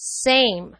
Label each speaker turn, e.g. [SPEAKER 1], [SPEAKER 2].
[SPEAKER 1] same.